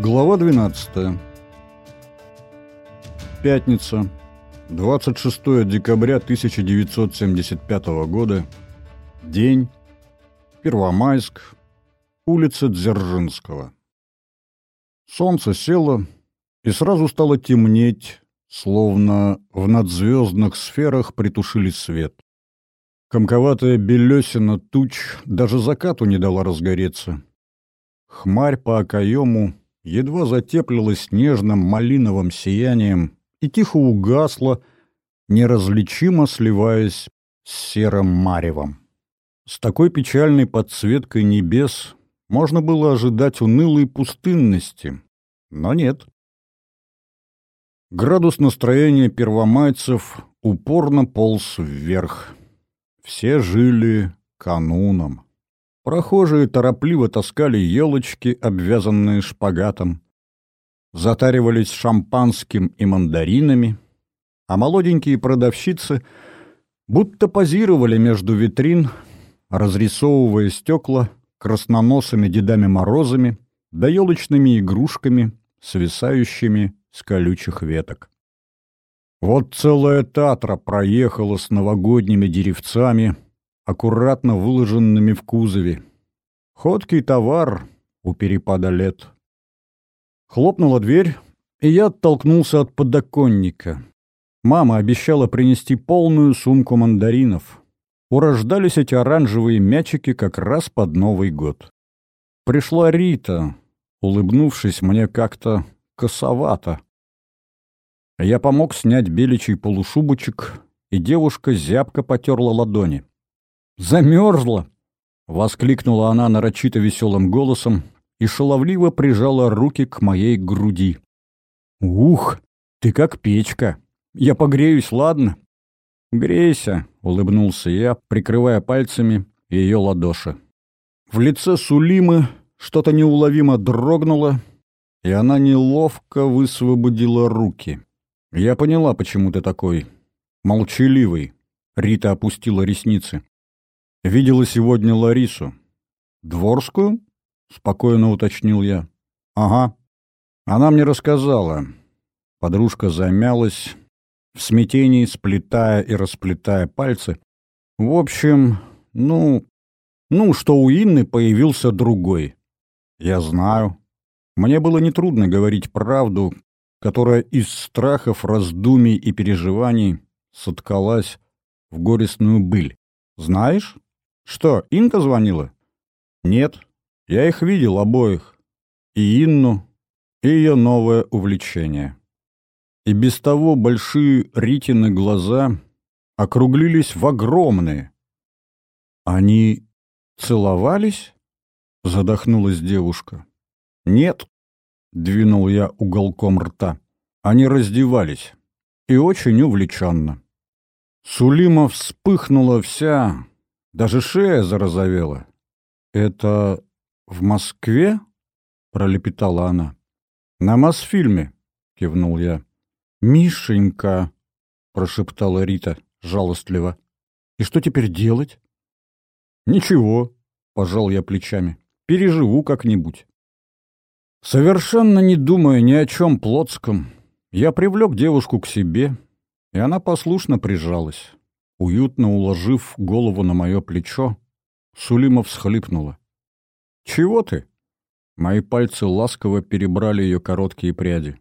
Глава 12. Пятница. 26 декабря 1975 года. День. Первомайск. Улица Дзержинского. Солнце село, и сразу стало темнеть, словно в надзвездных сферах притушили свет. Комковатая белесина туч даже закату не дала разгореться. Хмарь по окоему едва затеплилась нежным малиновым сиянием и тихо угасла, неразличимо сливаясь с серым маревом. С такой печальной подсветкой небес можно было ожидать унылой пустынности, но нет. Градус настроения первомайцев упорно полз вверх. Все жили кануном. Прохожие торопливо таскали елочки, обвязанные шпагатом, затаривались шампанским и мандаринами, а молоденькие продавщицы будто позировали между витрин, разрисовывая стекла красноносыми Дедами Морозами да елочными игрушками, свисающими с колючих веток. Вот целая татра проехала с новогодними деревцами — аккуратно выложенными в кузове. Ходкий товар у перепада лет. Хлопнула дверь, и я оттолкнулся от подоконника. Мама обещала принести полную сумку мандаринов. Урождались эти оранжевые мячики как раз под Новый год. Пришла Рита, улыбнувшись мне как-то косовато. Я помог снять беличий полушубочек, и девушка зябко потерла ладони. Замерзла!» — воскликнула она нарочито веселым голосом и шаловливо прижала руки к моей груди. «Ух, ты как печка! Я погреюсь, ладно?» «Грейся!» — улыбнулся я, прикрывая пальцами ее ладоши. В лице Сулимы что-то неуловимо дрогнуло, и она неловко высвободила руки. «Я поняла, почему ты такой. Молчаливый». Рита опустила ресницы. Видела сегодня Ларису. Дворскую? Спокойно уточнил я. Ага. Она мне рассказала. Подружка замялась, в смятении сплетая и расплетая пальцы. В общем, ну... Ну, что у Инны появился другой. Я знаю. Мне было нетрудно говорить правду, которая из страхов, раздумий и переживаний соткалась в горестную быль. Знаешь? «Что, Инка звонила?» «Нет, я их видел обоих. И Инну, и ее новое увлечение». И без того большие Ритины глаза округлились в огромные. «Они целовались?» — задохнулась девушка. «Нет», — двинул я уголком рта. «Они раздевались. И очень увлеченно». Сулима вспыхнула вся, даже шея зарозовела. «Это в Москве?» — пролепетала она. «На Мосфильме», — кивнул я. «Мишенька», — прошептала Рита жалостливо. «И что теперь делать?» «Ничего», — пожал я плечами. «Переживу как-нибудь». Совершенно не думая ни о чем плотском, я привлек девушку к себе, и она послушно прижалась. Уютно уложив голову на мое плечо, Сулима всхлипнула. «Чего ты?» Мои пальцы ласково перебрали ее короткие пряди.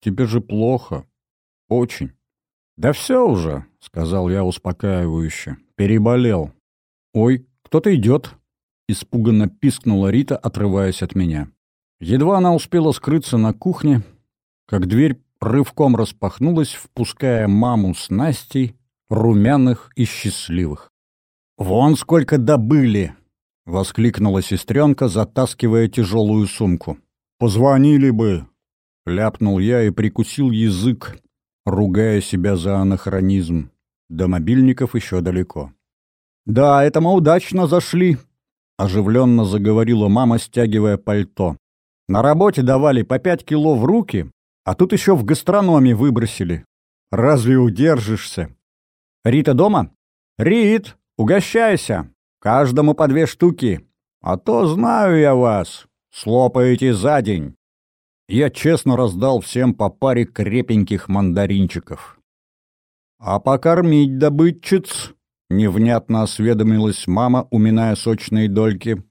«Тебе же плохо. Очень». «Да все уже», — сказал я успокаивающе. «Переболел». «Ой, кто-то идет», — испуганно пискнула Рита, отрываясь от меня. Едва она успела скрыться на кухне, как дверь рывком распахнулась, впуская маму с Настей румяных и счастливых. «Вон сколько добыли!» — воскликнула сестренка, затаскивая тяжелую сумку. «Позвонили бы!» — ляпнул я и прикусил язык, ругая себя за анахронизм. До мобильников еще далеко. «Да, это мы удачно зашли», — оживленно заговорила мама, стягивая пальто. «На работе давали по пять кило в руки, а тут еще в гастрономе выбросили. Разве удержишься?» Рита дома? Рит, угощайся. Каждому по две штуки. А то знаю я вас. Слопаете за день. я честно раздал всем по паре крепеньких мандаринчиков. «А покормить добытчиц?» — невнятно осведомилась мама, уминая сочные дольки.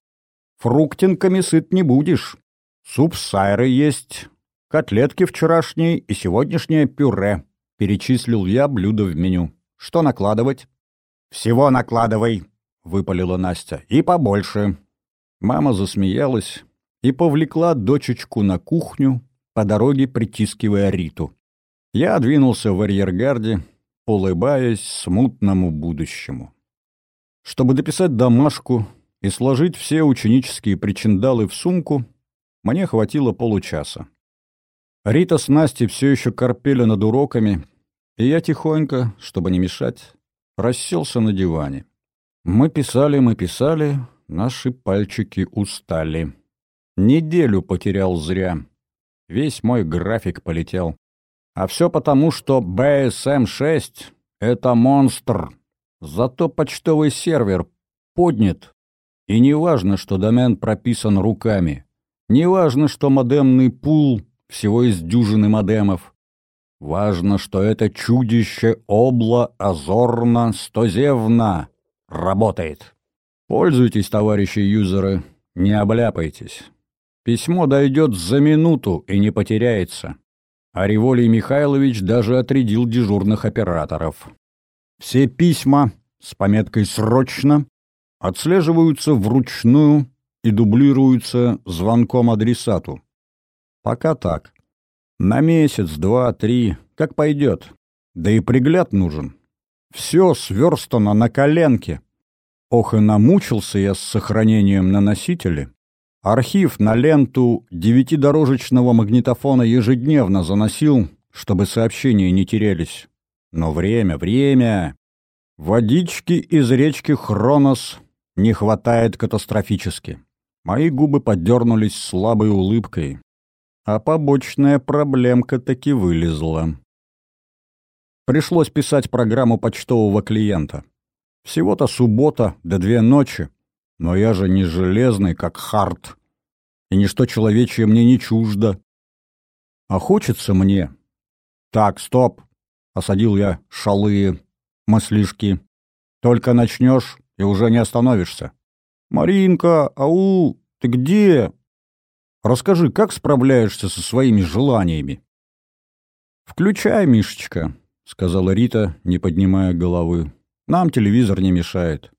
«Фруктинками сыт не будешь. Суп с сайрой есть, котлетки вчерашние и сегодняшнее пюре», — перечислил я блюдо в меню. «Что накладывать?» «Всего накладывай», — выпалила Настя. «И побольше». Мама засмеялась и повлекла дочечку на кухню, по дороге притискивая Риту. Я двинулся в арьергарде, улыбаясь смутному будущему. Чтобы дописать домашку и сложить все ученические причиндалы в сумку, мне хватило получаса. Рита с Настей все еще корпели над уроками, и я тихонько, чтобы не мешать, расселся на диване. Мы писали, мы писали, наши пальчики устали. Неделю потерял зря. Весь мой график полетел. А все потому, что BSM-6 — это монстр. Зато почтовый сервер поднят. И не важно, что домен прописан руками. Не важно, что модемный пул всего из дюжины модемов. Важно, что это чудище обла азорно стозевно работает. Пользуйтесь, товарищи юзеры, не обляпайтесь. Письмо дойдет за минуту и не потеряется а Револий Михайлович даже отрядил дежурных операторов. Все письма с пометкой «Срочно» отслеживаются вручную и дублируются звонком адресату. Пока так. На месяц, два, три, как пойдет. Да и пригляд нужен. Все сверстано на коленке. Ох и намучился я с сохранением на носителе. Архив на ленту девятидорожечного магнитофона ежедневно заносил, чтобы сообщения не терялись. Но время, время! Водички из речки Хронос не хватает катастрофически. Мои губы подернулись слабой улыбкой, а побочная проблемка таки вылезла. Пришлось писать программу почтового клиента. Всего-то суббота до две ночи, но я же не железный, как Харт, и ничто человечье мне не чуждо. А хочется мне... Так, стоп, — осадил я шалые мыслишки. Только начнешь, и уже не остановишься. Маринка, ау, ты где? Расскажи, как справляешься со своими желаниями? Включай, Мишечка, — сказала Рита, не поднимая головы. Нам телевизор не мешает.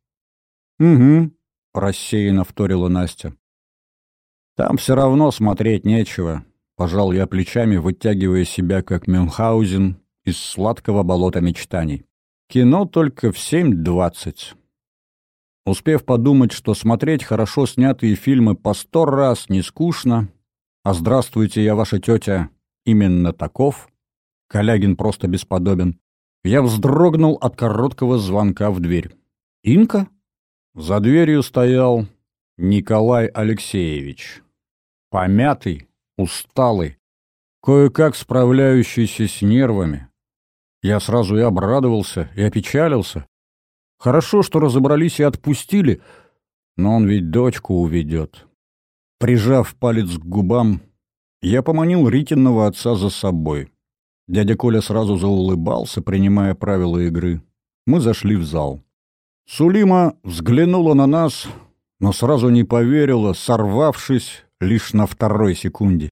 Угу, рассеянно вторила Настя. «Там все равно смотреть нечего», — пожал я плечами, вытягивая себя, как Мюнхгаузен, из сладкого болота мечтаний. «Кино только в семь двадцать». Успев подумать, что смотреть хорошо снятые фильмы по сто раз не скучно, а «Здравствуйте, я ваша тетя» именно таков, Калягин просто бесподобен, я вздрогнул от короткого звонка в дверь. «Инка?» За дверью стоял Николай Алексеевич. Помятый, усталый, кое-как справляющийся с нервами. Я сразу и обрадовался, и опечалился. Хорошо, что разобрались и отпустили, но он ведь дочку уведет. Прижав палец к губам, я поманил Ритинного отца за собой. Дядя Коля сразу заулыбался, принимая правила игры. Мы зашли в зал. Сулима взглянула на нас, но сразу не поверила, сорвавшись лишь на второй секунде.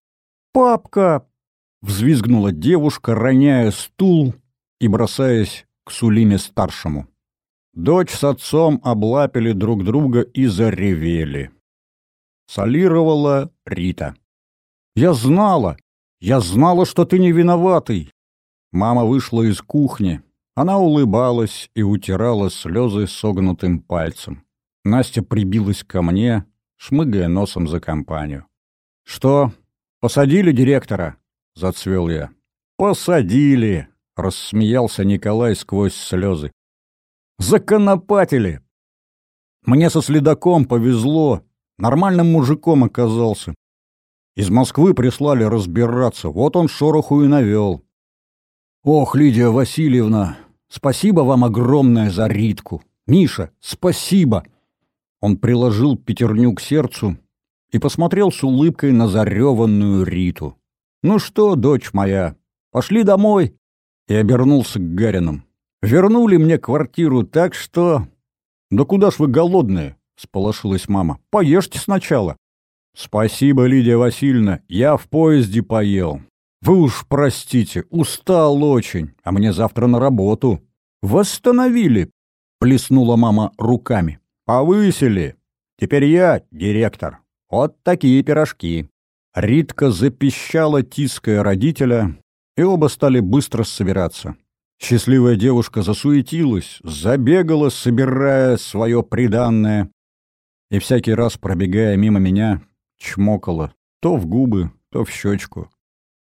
«Папка!» — взвизгнула девушка, роняя стул и бросаясь к Сулиме-старшему. Дочь с отцом облапили друг друга и заревели. Солировала Рита. «Я знала! Я знала, что ты не виноватый!» Мама вышла из кухни. Она улыбалась и утирала слезы согнутым пальцем. Настя прибилась ко мне, шмыгая носом за компанию. «Что, посадили директора?» — зацвел я. «Посадили!» — рассмеялся Николай сквозь слезы. «Законопатили! Мне со следаком повезло, нормальным мужиком оказался. Из Москвы прислали разбираться, вот он шороху и навел. Ох, Лидия Васильевна, спасибо вам огромное за Ритку. Миша, спасибо!» Он приложил пятерню к сердцу и посмотрел с улыбкой на зареванную Риту. «Ну что, дочь моя, пошли домой!» И обернулся к Гаринам. «Вернули мне квартиру так, что...» «Да куда ж вы голодные?» — сполошилась мама. «Поешьте сначала». «Спасибо, Лидия Васильевна, я в поезде поел. Вы уж простите, устал очень, а мне завтра на работу». «Восстановили!» — плеснула мама руками. «Повысили. Теперь я директор. Вот такие пирожки». Ритка запищала, тиская родителя, и оба стали быстро собираться. Счастливая девушка засуетилась, забегала, собирая свое приданное, и всякий раз, пробегая мимо меня, чмокала то в губы, то в щечку.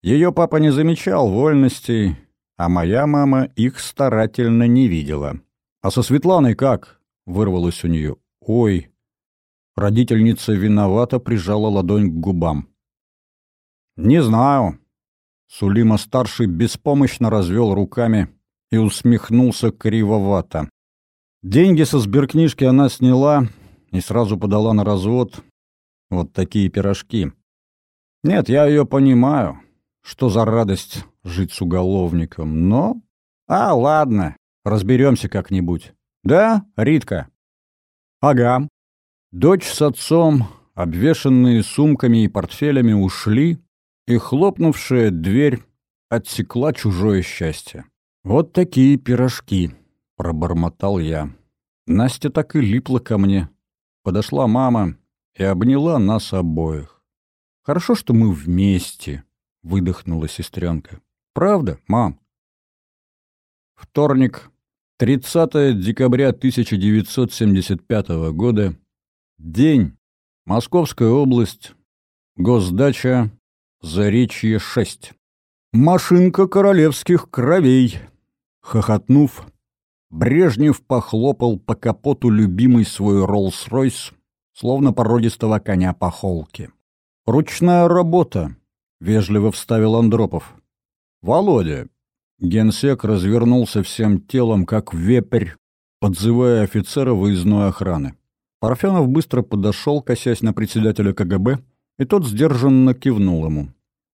Ее папа не замечал вольностей, а моя мама их старательно не видела. «А со Светланой как?» — вырвалось у нее. «Ой!» Родительница виновато прижала ладонь к губам. «Не знаю». Сулима-старший беспомощно развел руками и усмехнулся кривовато. Деньги со сберкнижки она сняла и сразу подала на развод. Вот такие пирожки. Нет, я ее понимаю. Что за радость жить с уголовником, но... А, ладно, разберемся как-нибудь. Да, Ритка? Ага. Дочь с отцом, обвешанные сумками и портфелями, ушли, и хлопнувшая дверь отсекла чужое счастье. «Вот такие пирожки», — пробормотал я. Настя так и липла ко мне. Подошла мама и обняла нас обоих. «Хорошо, что мы вместе», — выдохнула сестренка. «Правда, мам?» Вторник, 30 декабря 1975 года. День. Московская область. Госдача. Заречье 6. Машинка королевских кровей. Хохотнув, Брежнев похлопал по капоту любимый свой Роллс-Ройс, словно породистого коня по холке. «Ручная работа», — вежливо вставил Андропов. «Володя». Генсек развернулся всем телом, как вепрь, подзывая офицера выездной охраны. Парфенов быстро подошел, косясь на председателя КГБ, и тот сдержанно кивнул ему.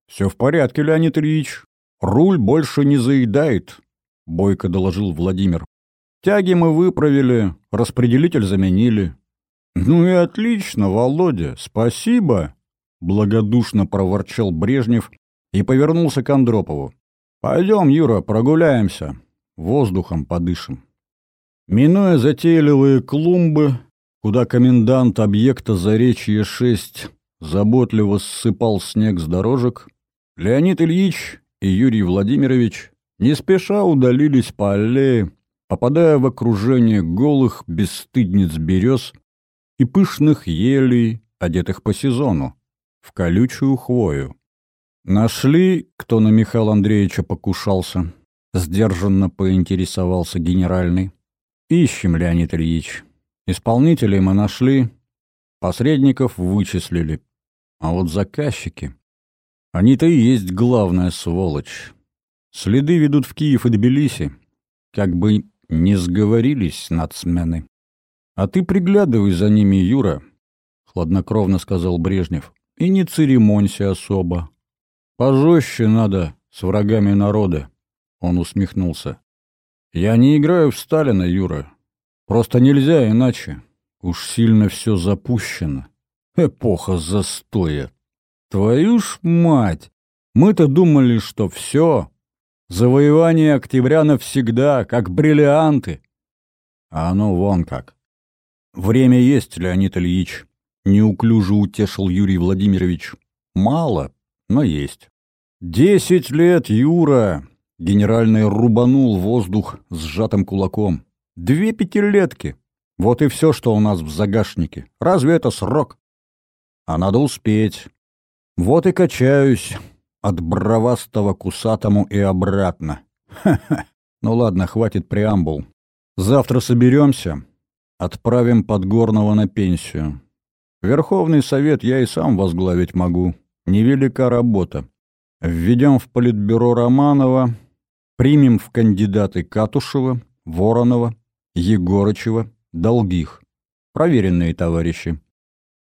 «Все в порядке, Леонид Ильич. Руль больше не заедает», — бойко доложил Владимир. «Тяги мы выправили, распределитель заменили». «Ну и отлично, Володя, спасибо», — благодушно проворчал Брежнев и повернулся к Андропову. «Пойдем, Юра, прогуляемся, воздухом подышим». Минуя затейливые клумбы, куда комендант объекта Заречье-6 заботливо ссыпал снег с дорожек, Леонид Ильич и Юрий Владимирович не спеша удалились по аллее, попадая в окружение голых бесстыдниц берез и пышных елей, одетых по сезону, в колючую хвою. Нашли, кто на Михаила Андреевича покушался. Сдержанно поинтересовался генеральный. Ищем, Леонид Ильич. Исполнителей мы нашли, посредников вычислили. А вот заказчики... Они-то и есть главная сволочь. Следы ведут в Киев и Тбилиси. Как бы не сговорились нацмены. А ты приглядывай за ними, Юра, — хладнокровно сказал Брежнев. И не церемонься особо. Пожестче надо с врагами народа. Он усмехнулся. Я не играю в Сталина, Юра. Просто нельзя иначе. Уж сильно все запущено. Эпоха застоя. Твою ж мать! Мы-то думали, что все. Завоевание октября навсегда, как бриллианты. А оно вон как. Время есть, Леонид Ильич. Неуклюже утешил Юрий Владимирович. Мало, но есть. Десять лет, Юра! Генеральный рубанул воздух сжатым кулаком. Две пятилетки. Вот и все, что у нас в загашнике. Разве это срок? А надо успеть. Вот и качаюсь от бровастого к усатому и обратно. Ха-ха. Ну ладно, хватит преамбул. Завтра соберемся, отправим Подгорного на пенсию. Верховный совет я и сам возглавить могу. Невелика работа. Введем в политбюро Романова, примем в кандидаты Катушева, Воронова, Егорычева, Долгих. Проверенные товарищи.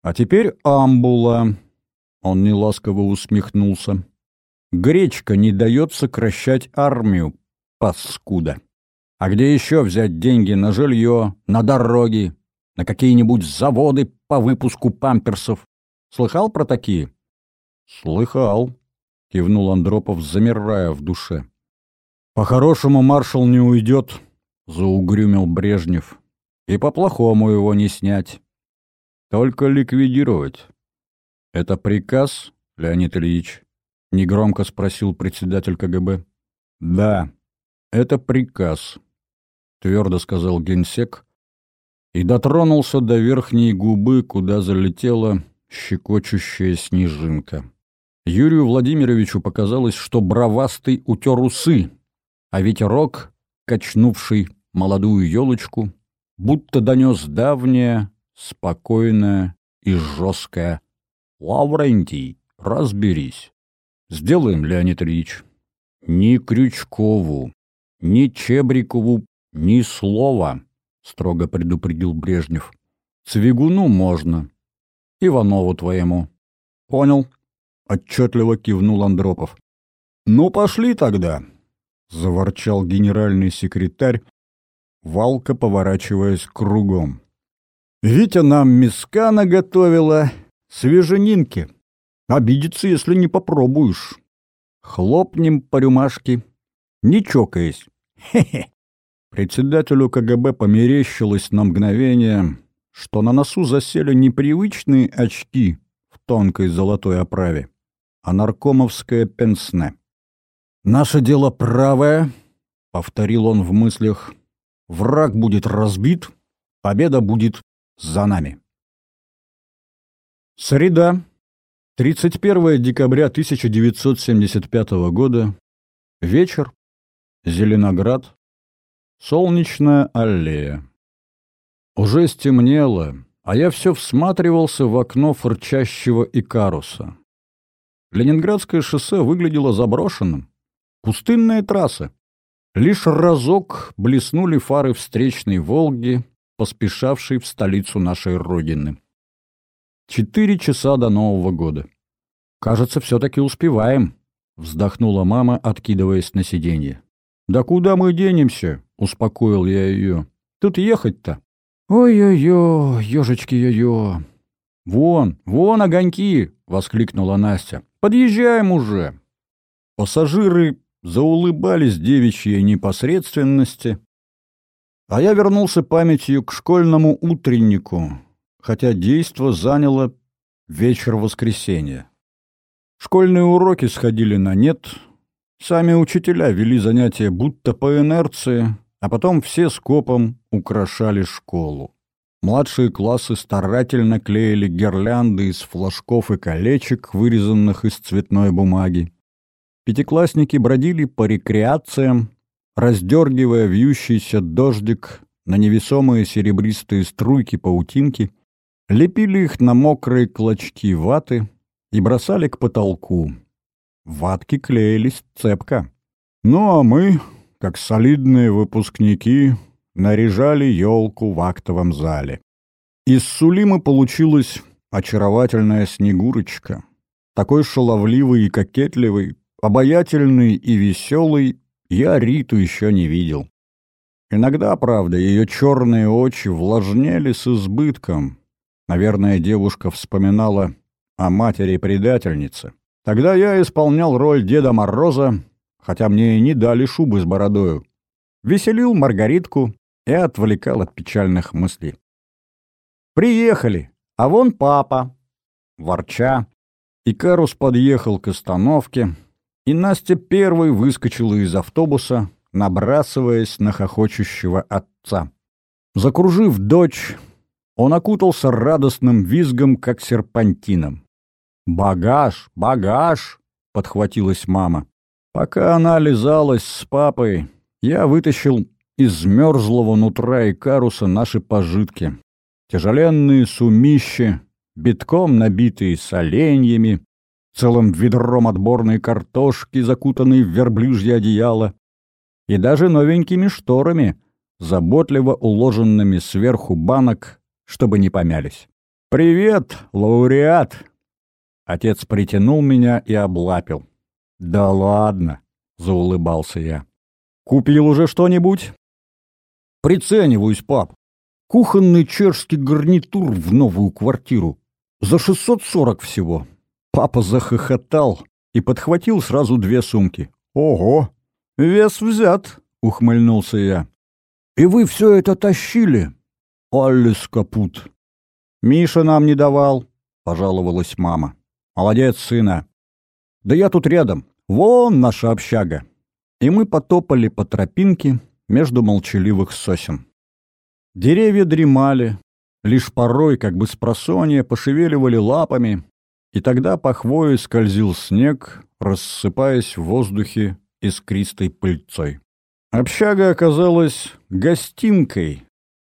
А теперь амбула. Он неласково усмехнулся. Гречка не дает сокращать армию, паскуда. А где еще взять деньги на жилье, на дороги, на какие-нибудь заводы по выпуску памперсов? Слыхал про такие? Слыхал, кивнул Андропов, замирая в душе. По-хорошему маршал не уйдет, заугрюмил Брежнев. И по-плохому его не снять. Только ликвидировать. Это приказ, Леонид Ильич? Негромко спросил председатель КГБ. Да, это приказ, твердо сказал генсек и дотронулся до верхней губы, куда залетела щекочущая снежинка. Юрию Владимировичу показалось, что бравастый утер усы, а ветерок, качнувший молодую елочку, будто донес давнее, спокойное и жесткое «Лаврентий, разберись». «Сделаем, Леонид Ильич». «Ни Крючкову, ни Чебрикову, ни слова», — строго предупредил Брежнев. «Цвигуну можно. Иванову твоему». «Понял», — отчетливо кивнул Андропов. «Ну, пошли тогда», — заворчал генеральный секретарь, Валка поворачиваясь кругом. «Витя нам миска наготовила, свеженинки. Обидится, если не попробуешь. Хлопнем по рюмашке, не чокаясь. Хе-хе!» Председателю КГБ померещилось на мгновение, что на носу засели непривычные очки в тонкой золотой оправе, а наркомовское пенсне. «Наше дело правое», — повторил он в мыслях, — Враг будет разбит, победа будет за нами. Среда, 31 декабря 1975 года, вечер, Зеленоград, солнечная аллея. Уже стемнело, а я все всматривался в окно фырчащего Икаруса. Ленинградское шоссе выглядело заброшенным. Пустынная трасса. Лишь разок блеснули фары встречной «Волги», поспешавшей в столицу нашей Родины. Четыре часа до Нового года. «Кажется, все-таки успеваем», — вздохнула мама, откидываясь на сиденье. «Да куда мы денемся?» — успокоил я ее. «Тут ехать-то». «Ой-ой-ой, ежечки-ё-ё». «Вон, вон огоньки!» — воскликнула Настя. «Подъезжаем уже!» Пассажиры заулыбались девичьей непосредственности, а я вернулся памятью к школьному утреннику, хотя действо заняло вечер воскресенья. Школьные уроки сходили на нет, сами учителя вели занятия будто по инерции, а потом все скопом украшали школу. Младшие классы старательно клеили гирлянды из флажков и колечек, вырезанных из цветной бумаги. Пятиклассники бродили по рекреациям, раздергивая вьющийся дождик на невесомые серебристые струйки паутинки, лепили их на мокрые клочки ваты и бросали к потолку. Ватки клеились цепко. Ну а мы, как солидные выпускники, наряжали елку в актовом зале. Из Сулимы получилась очаровательная Снегурочка. Такой шаловливый и кокетливый, Обаятельный и веселый я Риту еще не видел. Иногда, правда, ее черные очи влажнели с избытком. Наверное, девушка вспоминала о матери-предательнице. Тогда я исполнял роль Деда Мороза, хотя мне и не дали шубы с бородою. Веселил Маргаритку и отвлекал от печальных мыслей. «Приехали, а вон папа!» Ворча, Икарус подъехал к остановке, и Настя первой выскочила из автобуса, набрасываясь на хохочущего отца. Закружив дочь, он окутался радостным визгом, как серпантином. «Багаж! Багаж!» — подхватилась мама. Пока она лизалась с папой, я вытащил из мерзлого нутра и каруса наши пожитки. Тяжеленные сумищи, битком набитые соленьями, целым ведром отборной картошки, закутанной в верблюжье одеяло, и даже новенькими шторами, заботливо уложенными сверху банок, чтобы не помялись. «Привет, лауреат!» Отец притянул меня и облапил. Да ладно, заулыбался я. Купил уже что-нибудь? Прицениваюсь, пап. Кухонный чешский гарнитур в новую квартиру. За 640 всего. Папа захохотал и подхватил сразу две сумки. Ого! Вес взят, ухмыльнулся я. И вы все это тащили? Алис капут. Миша нам не давал, пожаловалась мама. Молодец, сына. Да я тут рядом. Вон наша общага. И мы потопали по тропинке между молчаливых сосен. Деревья дремали, лишь порой, как бы с просонья, пошевеливали лапами, и тогда по хвое скользил снег, рассыпаясь в воздухе искристой пыльцой. Общага оказалась гостинкой,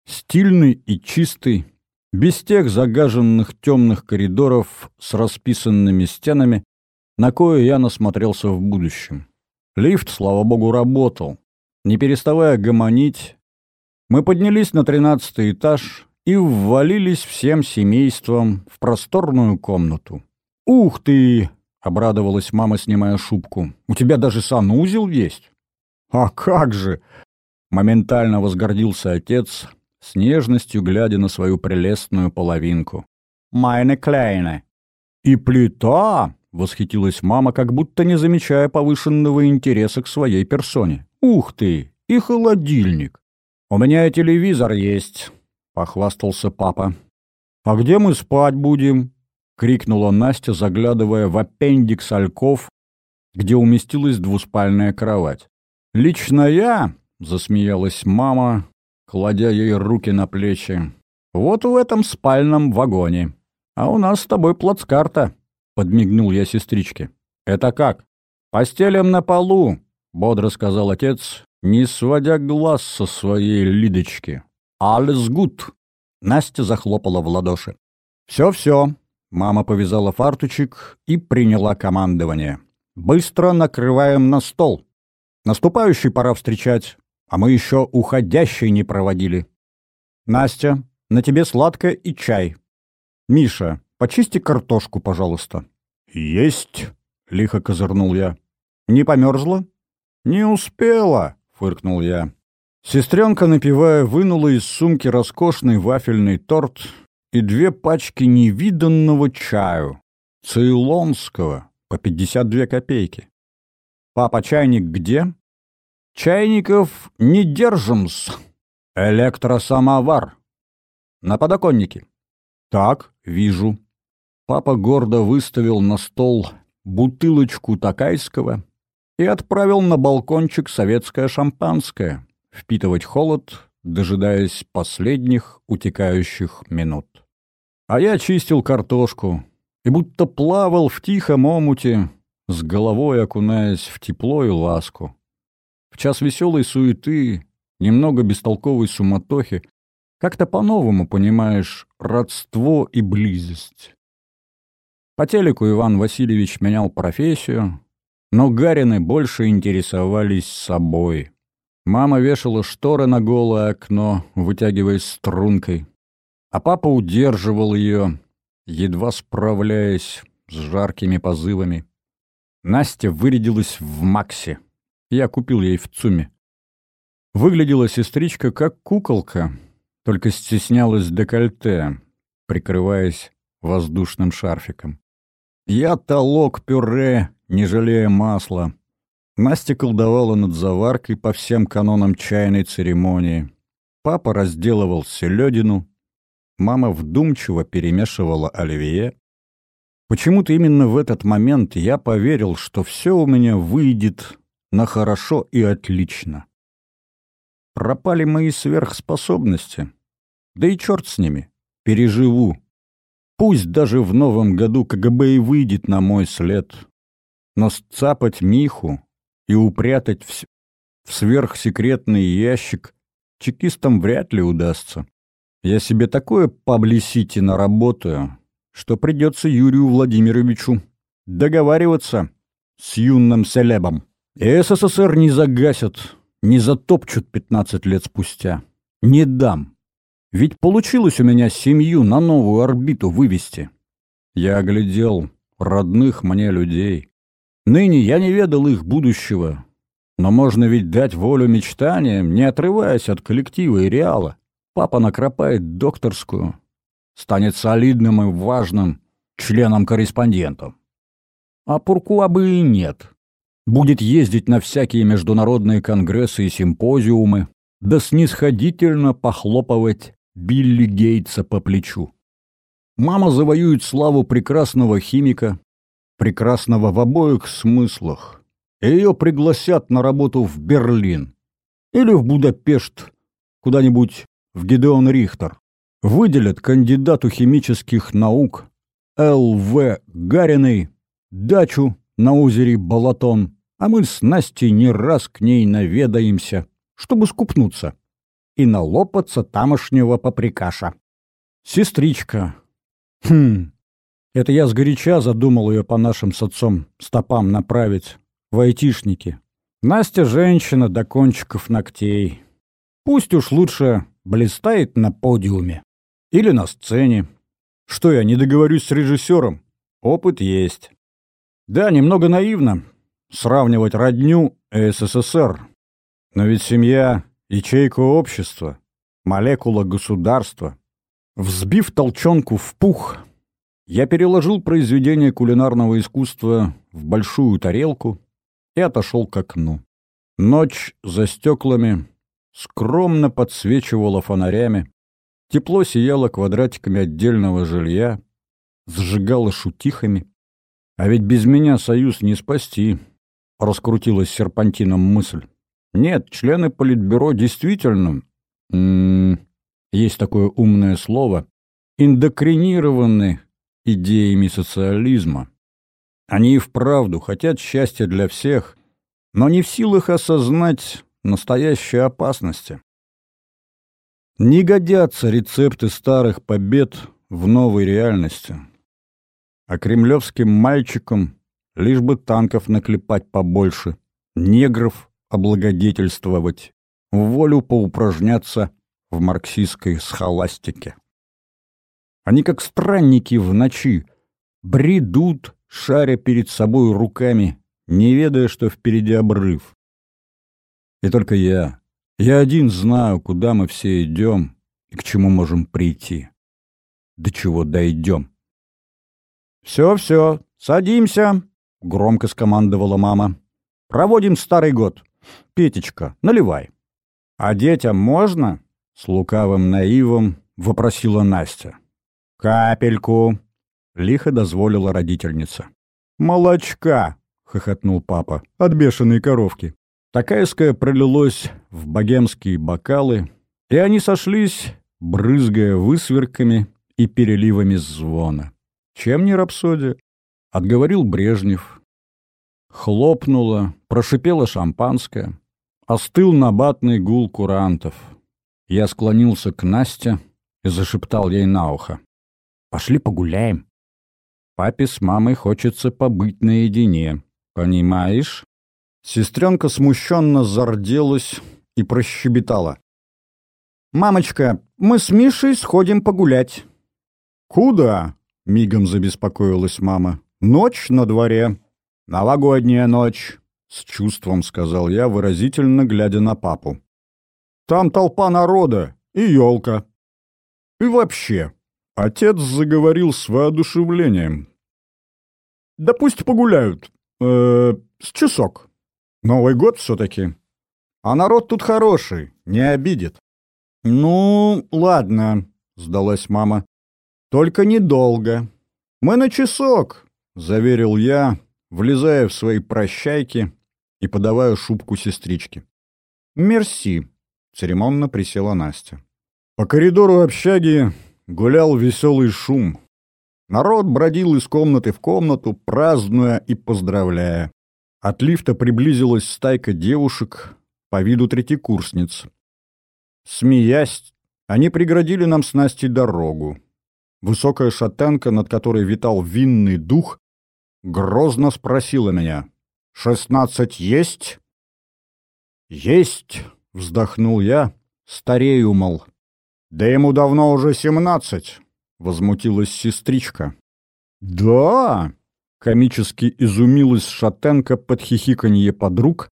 стильной и чистой, без тех загаженных темных коридоров с расписанными стенами, на кое я насмотрелся в будущем. Лифт, слава богу, работал. Не переставая гомонить, мы поднялись на тринадцатый этаж и ввалились всем семейством в просторную комнату. «Ух ты!» — обрадовалась мама, снимая шубку. «У тебя даже санузел есть?» «А как же!» — моментально возгордился отец, с нежностью глядя на свою прелестную половинку. «Майне Кляйне!» «И плита!» — восхитилась мама, как будто не замечая повышенного интереса к своей персоне. «Ух ты! И холодильник!» «У меня и телевизор есть!» — похвастался папа. «А где мы спать будем?» — крикнула Настя, заглядывая в аппендикс ольков, где уместилась двуспальная кровать. «Лично я», — засмеялась мама, кладя ей руки на плечи, — «вот в этом спальном вагоне. А у нас с тобой плацкарта», — подмигнул я сестричке. «Это как?» «Постелем на полу», — бодро сказал отец, не сводя глаз со своей Лидочки. «Alles gut!» Настя захлопала в ладоши. «Все-все!» Мама повязала фартучек и приняла командование. «Быстро накрываем на стол!» Наступающий пора встречать, а мы еще уходящий не проводили. Настя, на тебе сладкое и чай. Миша, почисти картошку, пожалуйста. Есть, лихо козырнул я. Не померзла? Не успела, фыркнул я. Сестренка, напивая, вынула из сумки роскошный вафельный торт и две пачки невиданного чаю, цейлонского, по 52 копейки. «Папа, чайник где?» «Чайников не держим-с. Электросамовар. На подоконнике». «Так, вижу». Папа гордо выставил на стол бутылочку такайского и отправил на балкончик советское шампанское, впитывать холод, дожидаясь последних утекающих минут. А я чистил картошку и будто плавал в тихом омуте, с головой окунаясь в тепло и ласку. В час веселой суеты, немного бестолковой суматохи, как-то по-новому понимаешь родство и близость. По телеку Иван Васильевич менял профессию, но Гарины больше интересовались собой. Мама вешала шторы на голое окно, вытягиваясь стрункой, а папа удерживал ее, едва справляясь с жаркими позывами. Настя вырядилась в Максе. Я купил ей в ЦУМе. Выглядела сестричка как куколка, только стеснялась декольте, прикрываясь воздушным шарфиком. Я толок пюре, не жалея масла. Настя колдовала над заваркой по всем канонам чайной церемонии. Папа разделывал селедину. Мама вдумчиво перемешивала оливье. Почему-то именно в этот момент я поверил, что все у меня выйдет на хорошо и отлично. Пропали мои сверхспособности. Да и черт с ними. Переживу. Пусть даже в новом году КГБ и выйдет на мой след. Но сцапать Миху и упрятать в, в сверхсекретный ящик чекистам вряд ли удастся. Я себе такое паблисити наработаю, что придется Юрию Владимировичу договариваться с юным селебом. И СССР не загасят, не затопчут 15 лет спустя. Не дам. Ведь получилось у меня семью на новую орбиту вывести. Я оглядел родных мне людей. Ныне я не ведал их будущего, но можно ведь дать волю мечтаниям, не отрываясь от коллектива и реала. Папа накропает докторскую, станет солидным и важным членом-корреспондентом. А Пуркуа бы и нет. Будет ездить на всякие международные конгрессы и симпозиумы, да снисходительно похлопывать Билли Гейтса по плечу. Мама завоюет славу прекрасного химика, прекрасного в обоих смыслах, ее пригласят на работу в Берлин или в Будапешт, куда-нибудь в Гидеон Рихтер. Выделят кандидату химических наук Л.В. Гариной дачу на озере Балатон, а мы с Настей не раз к ней наведаемся, чтобы скупнуться и налопаться тамошнего поприкаша. Сестричка. Хм, это я сгоряча задумал ее по нашим с отцом стопам направить в айтишники. Настя женщина до кончиков ногтей. Пусть уж лучше блистает на подиуме. Или на сцене. Что я, не договорюсь с режиссером? Опыт есть. Да, немного наивно сравнивать родню и СССР. Но ведь семья — ячейка общества, молекула государства. Взбив толчонку в пух, я переложил произведение кулинарного искусства в большую тарелку и отошел к окну. Ночь за стеклами скромно подсвечивала фонарями, тепло сияло квадратиками отдельного жилья, сжигало шутихами. А ведь без меня союз не спасти, — раскрутилась серпантином мысль. Нет, члены Политбюро действительно... М -м, есть такое умное слово. Индокринированы идеями социализма. Они и вправду хотят счастья для всех, но не в силах осознать настоящей опасности. Не годятся рецепты старых побед в новой реальности а кремлевским мальчикам лишь бы танков наклепать побольше, негров облагодетельствовать, в волю поупражняться в марксистской схоластике. Они как странники в ночи, бредут, шаря перед собой руками, не ведая, что впереди обрыв. И только я, я один знаю, куда мы все идем и к чему можем прийти. До чего дойдем. «Все-все, садимся», — громко скомандовала мама. «Проводим старый год. Петечка, наливай». «А детям можно?» — с лукавым наивом вопросила Настя. «Капельку», — лихо дозволила родительница. «Молочка!» — хохотнул папа. «От бешеной коровки». Такайское пролилось в богемские бокалы, и они сошлись, брызгая высверками и переливами звона. Чем не рапсодия? Отговорил Брежнев. Хлопнуло, прошипело шампанское. Остыл набатный гул курантов. Я склонился к Насте и зашептал ей на ухо. «Пошли погуляем. Папе с мамой хочется побыть наедине. Понимаешь?» Сестренка смущенно зарделась и прощебетала. «Мамочка, мы с Мишей сходим погулять». «Куда?» — мигом забеспокоилась мама. «Ночь на дворе». «Новогодняя ночь», — с чувством сказал я, выразительно глядя на папу. «Там толпа народа и елка». «И вообще», — отец заговорил с воодушевлением. «Да пусть погуляют. Э с часок. Новый год все-таки. А народ тут хороший, не обидит». «Ну, ладно», — сдалась мама. Только недолго. Мы на часок, заверил я, влезая в свои прощайки и подавая шубку сестричке. Мерси, церемонно присела Настя. По коридору общаги гулял веселый шум. Народ бродил из комнаты в комнату, празднуя и поздравляя. От лифта приблизилась стайка девушек, по виду третьекурсниц. Смеясь, они преградили нам с Настей дорогу. Высокая шатенка, над которой витал винный дух, грозно спросила меня. «Шестнадцать есть?» «Есть!» — вздохнул я. «Старею, мол». «Да ему давно уже семнадцать!» — возмутилась сестричка. «Да!» — комически изумилась шатенка под хихиканье подруг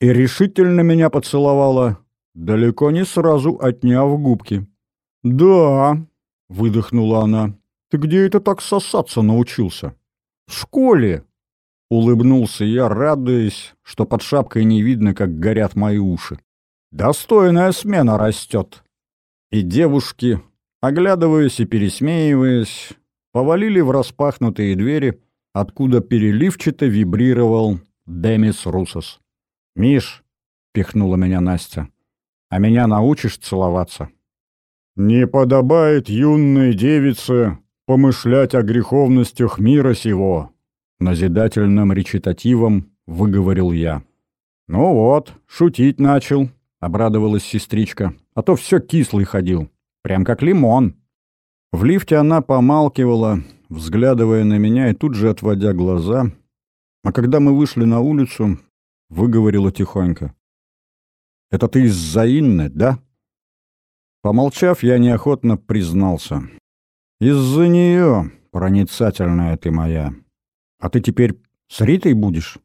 и решительно меня поцеловала, далеко не сразу отняв губки. «Да», — выдохнула она, — «ты где это так сосаться научился?» «В школе», — улыбнулся я, радуясь, что под шапкой не видно, как горят мои уши. «Достойная смена растет». И девушки, оглядываясь и пересмеиваясь, повалили в распахнутые двери, откуда переливчато вибрировал Демис Русос. «Миш», — пихнула меня Настя, — «а меня научишь целоваться?» «Не подобает юной девице помышлять о греховностях мира сего», — назидательным речитативом выговорил я. «Ну вот, шутить начал», — обрадовалась сестричка, — «а то все кислый ходил, прям как лимон». В лифте она помалкивала, взглядывая на меня и тут же отводя глаза, а когда мы вышли на улицу, выговорила тихонько. «Это ты из-за Инны, да?» Помолчав, я неохотно признался. «Из-за нее, проницательная ты моя. А ты теперь с Ритой будешь?»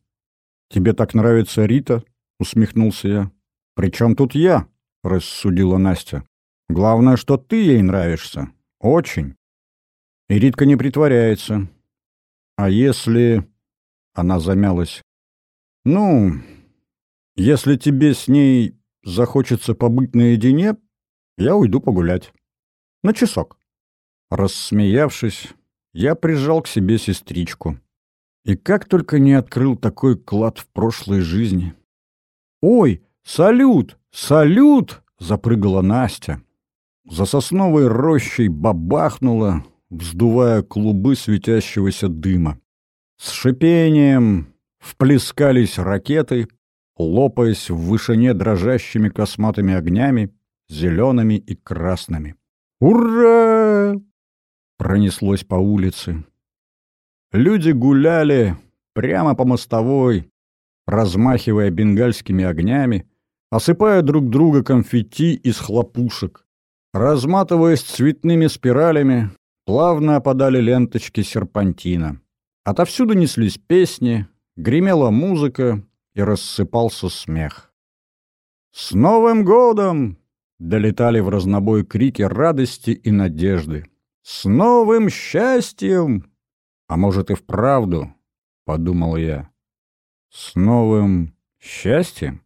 «Тебе так нравится Рита?» — усмехнулся я. «При чем тут я?» — рассудила Настя. «Главное, что ты ей нравишься. Очень. И Ритка не притворяется. А если...» Она замялась. «Ну, если тебе с ней захочется побыть наедине, я уйду погулять. На часок». Рассмеявшись, я прижал к себе сестричку. И как только не открыл такой клад в прошлой жизни. «Ой, салют! Салют!» — запрыгала Настя. За сосновой рощей бабахнула, вздувая клубы светящегося дыма. С шипением вплескались ракеты, лопаясь в вышине дрожащими косматыми огнями, зелеными и красными. «Ура!» — пронеслось по улице. Люди гуляли прямо по мостовой, размахивая бенгальскими огнями, осыпая друг друга конфетти из хлопушек. Разматываясь цветными спиралями, плавно опадали ленточки серпантина. Отовсюду неслись песни, гремела музыка и рассыпался смех. «С Новым годом!» — долетали в разнобой крики радости и надежды. «С новым счастьем!» «А может и вправду?» — подумал я. «С новым счастьем?»